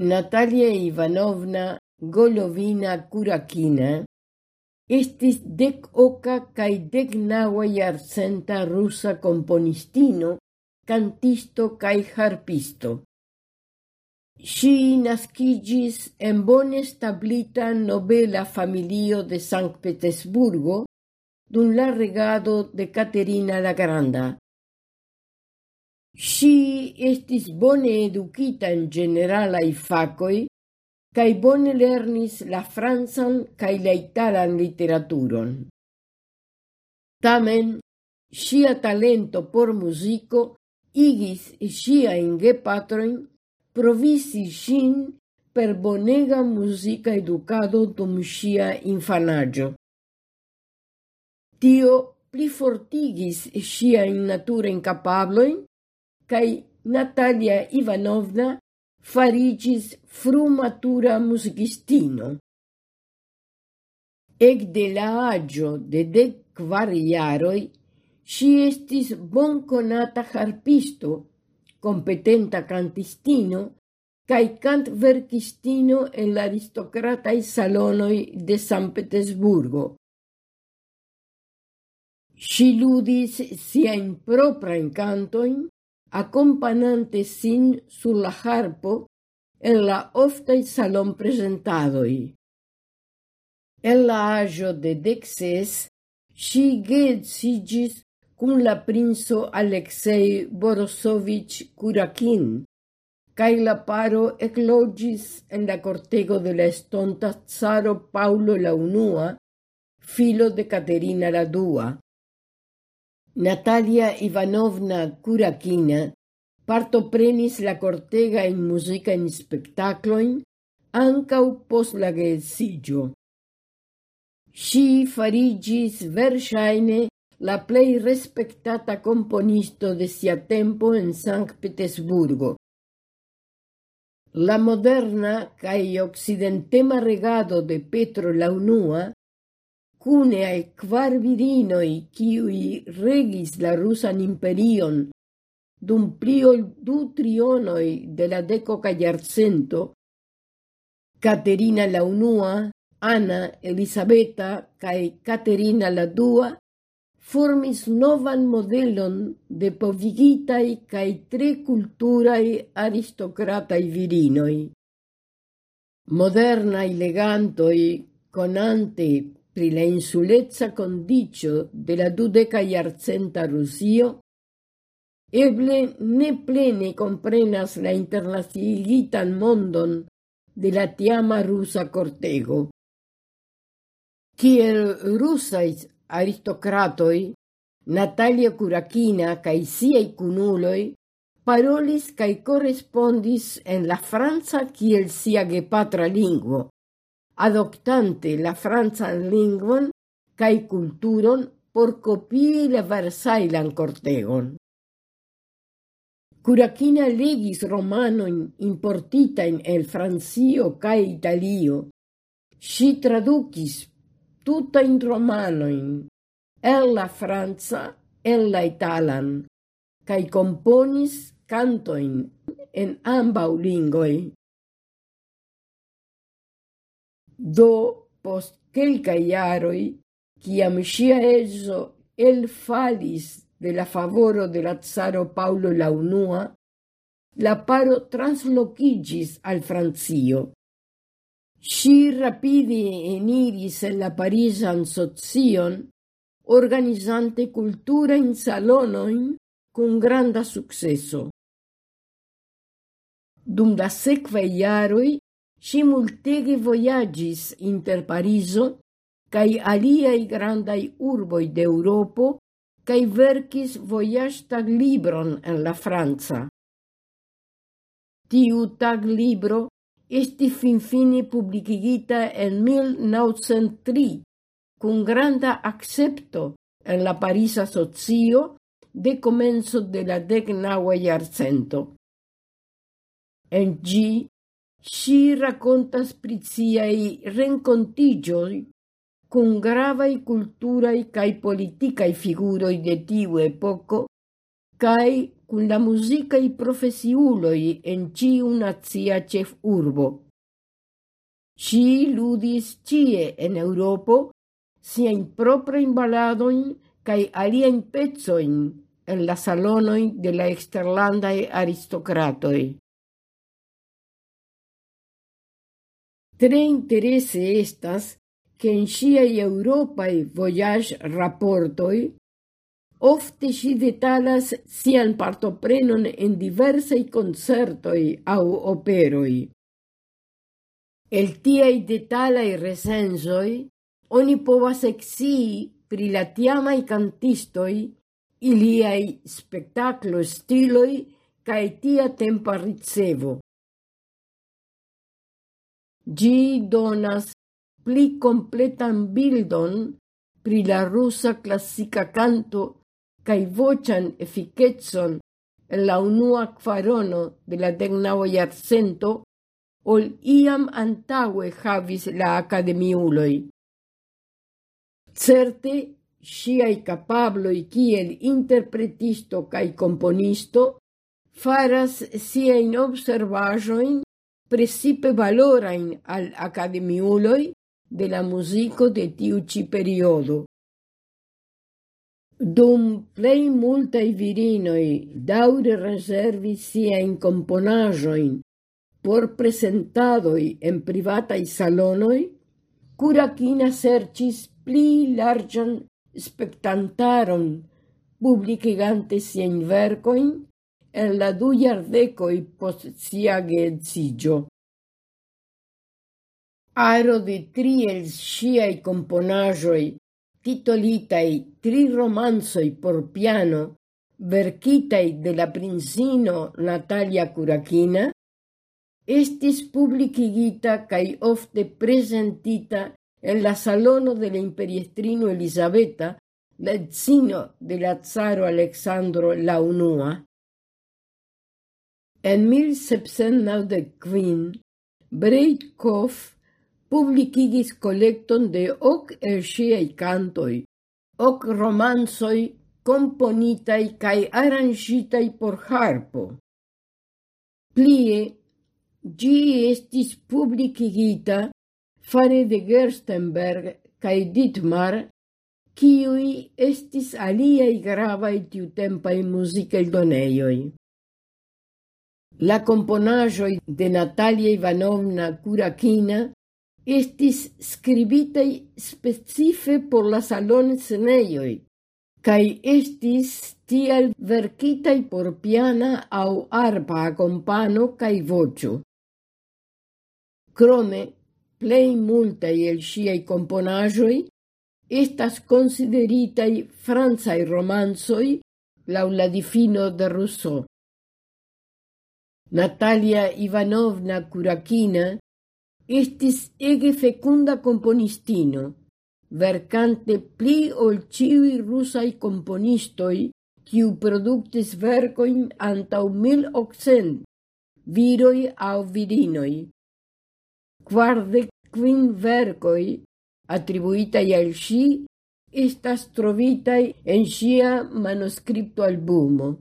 Natalia Ivanovna Golovina Kurakina estis dec oca cae dec naua iarcenta rusa componistino, cantisto cae harpisto. Si nascigis en bone stablita nobela familio de San Petersburgo dun la regado de Caterina la Granda. Si estis bone educita in generalai facoi, cae bone lernis la fransan cae la italan literaturon. Tamen, sia talento por musico igis sia ingepatroin provisi sin per bonega musica educado dum sia infanaggio. Tio pli fortigis sia in natura incapabloin cae Natalia Ivanovna farigis frumatura musicistino. Ec de la agio de dec quariaroi, si estis bon conata harpisto, competenta cantistino, cae cant verkistino en l'aristocratai salonoi de San Petersburgo. Si ludis sia in propra incantoin, acompanante sin sur la harpo en la oftai salon presentadoi. En la agio de dexes, si geedzigis cum la princo Alexei Borosovich Kurakin, cae la paro eclogis en la cortego de la estonta Zaro Paulo la unua, filo de Caterina la dua. Natalia Ivanovna Kurakina partoprenis la cortega in musica in spectacloin ancau pos la geedziĝo. Si farigis versaine la plei respectata componisto de sia tempo en Sankt Petersburgo. La moderna cae occidentema regado de Petro la unua cune ai kvar virinoi kiui regis la rusan imperion dum pli du trionoi de la decoca iarcento, Caterina la unua, Ana, Elisabetta cae Caterina la dua, formis novan modelon de povigitai cae tre culturae aristocratai virinoi. Moderna legantoi, conante pri la insulezza condicio de la dudeca iarcenta Rusio, eble ne plene comprenas la internaciigitan mondon de la tiama rusa cortego. Kiel rusai aristocratoi, Natalia Kurakina cae siei cunuloi parolis cae correspondis en la Franza kiel sia gepatra linguo adoptante la franzan lingvon cae culturon por copii la Versailan cortegon. Curaquina legis romanoin importitain el Francio cae Italio. Si traducis tuta in romanoin, el la franca el la italan cae componis cantoin en ambau lingoi. Do, post quelcae aroi, ciam scia eso el falis de la favoro de la Zaro Paulo la unua, la paro translocigis al Francio. Si rapidi eniris en la Parisan sozion, organizante cultura in salonoin con granda successo. Dum da sequei aroi Si multege voyagis inter Pariso cae aliai grandai urboi d'Europo cae vercis voyage tag libron en la Franza. Tiu tag libro esti finfine publicigita en 1903 cun granda accepto en la Parisa socio de comenzo de la decnaua iarcento. En gi si racontas pri rencontigioi cun gravai culturai cae kaj figuroi de tiu epoco, cae cun la musicae profesiuloi en ciu nazia cef urbo. Si ludis cie en Europo sia in propria imbaladoin cae alia in pezzoin en la salonoi de la exterlandae aristocratoi. Tre interese estas che in sciai europae voyage raportoi ofte si detalas sian partoprenon en diversei concertoi au operoi. El tiai detalai recensoi oni povas exii pri la tiamai cantistoi iliai spectaclo stiloi cae tia tempa ricevo. Gi donas pli completan bildon pri la rusa classica canto cae vocian efficetson en la unua kvarono de la decnavo iarcento ol iam antaue havis la academiuloi. Certe, ŝiaj capabloi kiel interpretisto cae komponisto faras siajn observajoin precipe valorain al academiuloi de la musico de tiu ci periodo. Dum plei multai virinoi daure reservi sia in componajoin por presentadoi en privatai salonoi, curacina sercis pli largan spectantaron publicigante sien vercoin en la du jardecoj post sia geedzigio. Aro de tri el componajoi komponaĵoj, titolitaj Tri romanzoi por piano, verkitaj de la princino Natalia Curachina, estis publicigita cae ofte presentita en la salono de la imperiestrino Elisabeta, la zino de la zaro Aleksandro la unua, En 1795 Breitkopf publicigis collecton de ok el ŝiaj cantoi, ok romancoj componitai cae arrangitai por harpo. Plie, gi estis publicigita fare de Gerstenberg cae Dittmar, kiuj estis aliaj gravaj tiutempaj muzikeldonejoj. La componajoi de Natalia Ivanovna Kurakina estis scribitei specife por la salon salonscenejoj cae estis tial verkitai por piana au arpa acompano cae vocio. Crome, plei multai el ŝiaj componajoi estas consideritai franzai romanzoi laula difino de Rousseau. Natalia Ivanovna Kurakina estis ege fecunda componistino, vercante pli ol ciui rusai componistoi quiu productis vercoin antau mil occent, viroi au virinoi. Quarde quin vercoi, attribuitai al sci, estas trovitai en sia manuscripto albumo.